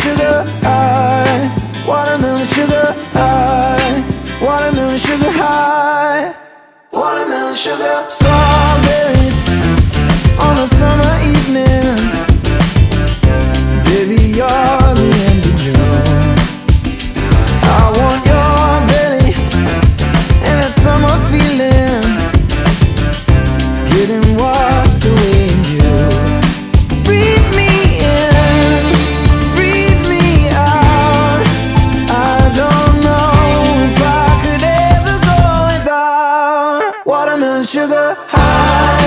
sugar high, watermelon sugar high, watermelon sugar high, watermelon sugar. strawberries high,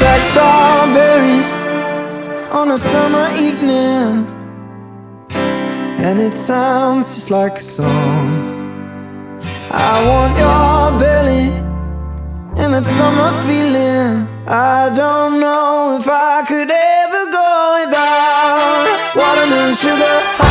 Like strawberries on a summer evening. And it sounds just like a song. I want your belly and that summer feeling. I don't know if I could ever go without watermelon sugar.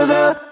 sugar.